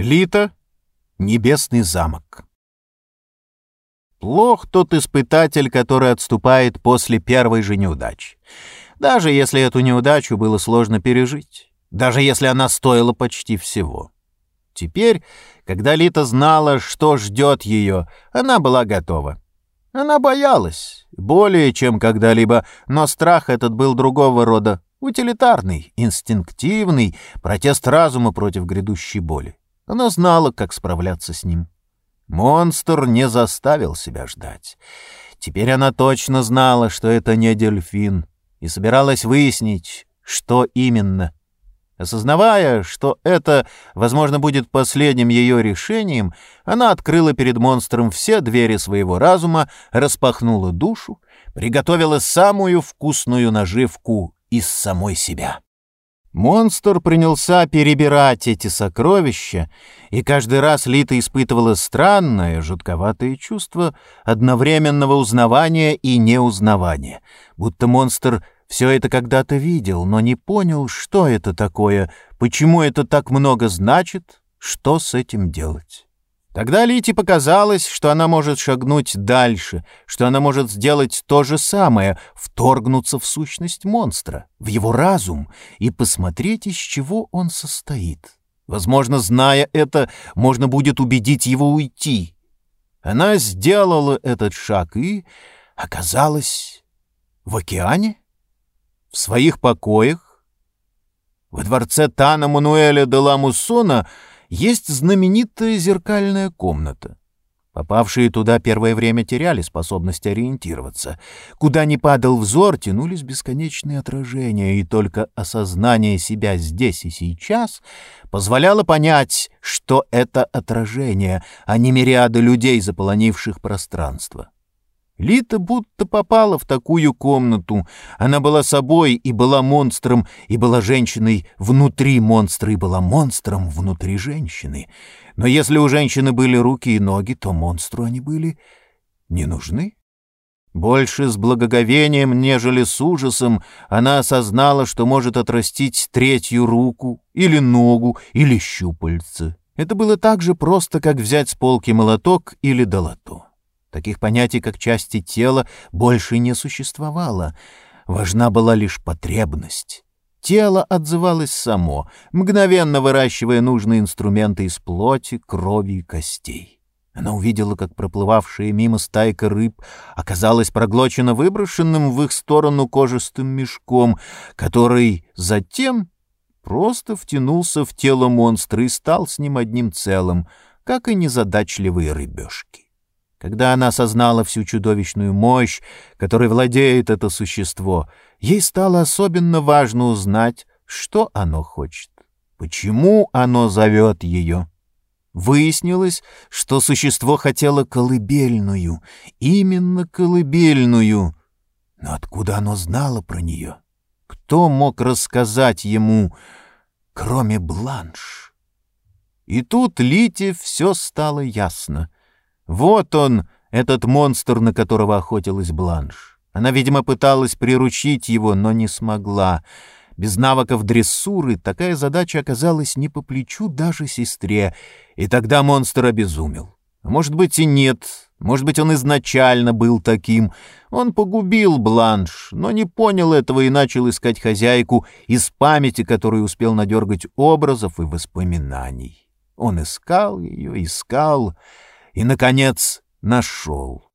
Лита — небесный замок. Плох тот испытатель, который отступает после первой же неудачи. Даже если эту неудачу было сложно пережить. Даже если она стоила почти всего. Теперь, когда Лита знала, что ждет ее, она была готова. Она боялась, более чем когда-либо, но страх этот был другого рода, утилитарный, инстинктивный, протест разума против грядущей боли. Она знала, как справляться с ним. Монстр не заставил себя ждать. Теперь она точно знала, что это не дельфин, и собиралась выяснить, что именно. Осознавая, что это, возможно, будет последним ее решением, она открыла перед монстром все двери своего разума, распахнула душу, приготовила самую вкусную наживку из самой себя. Монстр принялся перебирать эти сокровища, и каждый раз Лита испытывала странное, жутковатое чувство одновременного узнавания и неузнавания, будто монстр все это когда-то видел, но не понял, что это такое, почему это так много значит, что с этим делать. Тогда Лите показалось, что она может шагнуть дальше, что она может сделать то же самое, вторгнуться в сущность монстра, в его разум и посмотреть, из чего он состоит. Возможно, зная это, можно будет убедить его уйти. Она сделала этот шаг и оказалась в океане, в своих покоях. Во дворце Тана Мануэля де ла Муссона — есть знаменитая зеркальная комната. Попавшие туда первое время теряли способность ориентироваться. Куда ни падал взор, тянулись бесконечные отражения, и только осознание себя здесь и сейчас позволяло понять, что это отражение, а не мириады людей, заполонивших пространство. Лита будто попала в такую комнату. Она была собой и была монстром, и была женщиной внутри монстра, и была монстром внутри женщины. Но если у женщины были руки и ноги, то монстру они были не нужны. Больше с благоговением, нежели с ужасом, она осознала, что может отрастить третью руку или ногу или щупальце. Это было так же просто, как взять с полки молоток или долото. Таких понятий, как части тела, больше не существовало. Важна была лишь потребность. Тело отзывалось само, мгновенно выращивая нужные инструменты из плоти, крови и костей. Она увидела, как проплывавшая мимо стайка рыб оказалась проглочена выброшенным в их сторону кожистым мешком, который затем просто втянулся в тело монстра и стал с ним одним целым, как и незадачливые рыбешки. Когда она осознала всю чудовищную мощь, которой владеет это существо, ей стало особенно важно узнать, что оно хочет, почему оно зовет ее. Выяснилось, что существо хотело колыбельную, именно колыбельную. Но откуда оно знало про нее? Кто мог рассказать ему, кроме Бланш? И тут Лите все стало ясно — вот он, этот монстр, на которого охотилась Бланш. Она, видимо, пыталась приручить его, но не смогла. Без навыков дрессуры такая задача оказалась не по плечу даже сестре, и тогда монстр обезумел. Может быть и нет, может быть он изначально был таким. Он погубил Бланш, но не понял этого и начал искать хозяйку из памяти, которую успел надергать образов и воспоминаний. Он искал ее, искал и, наконец, нашел.